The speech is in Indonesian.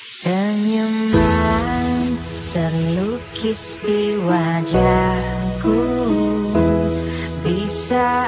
Senyuman terlukis di wajahku. Bisa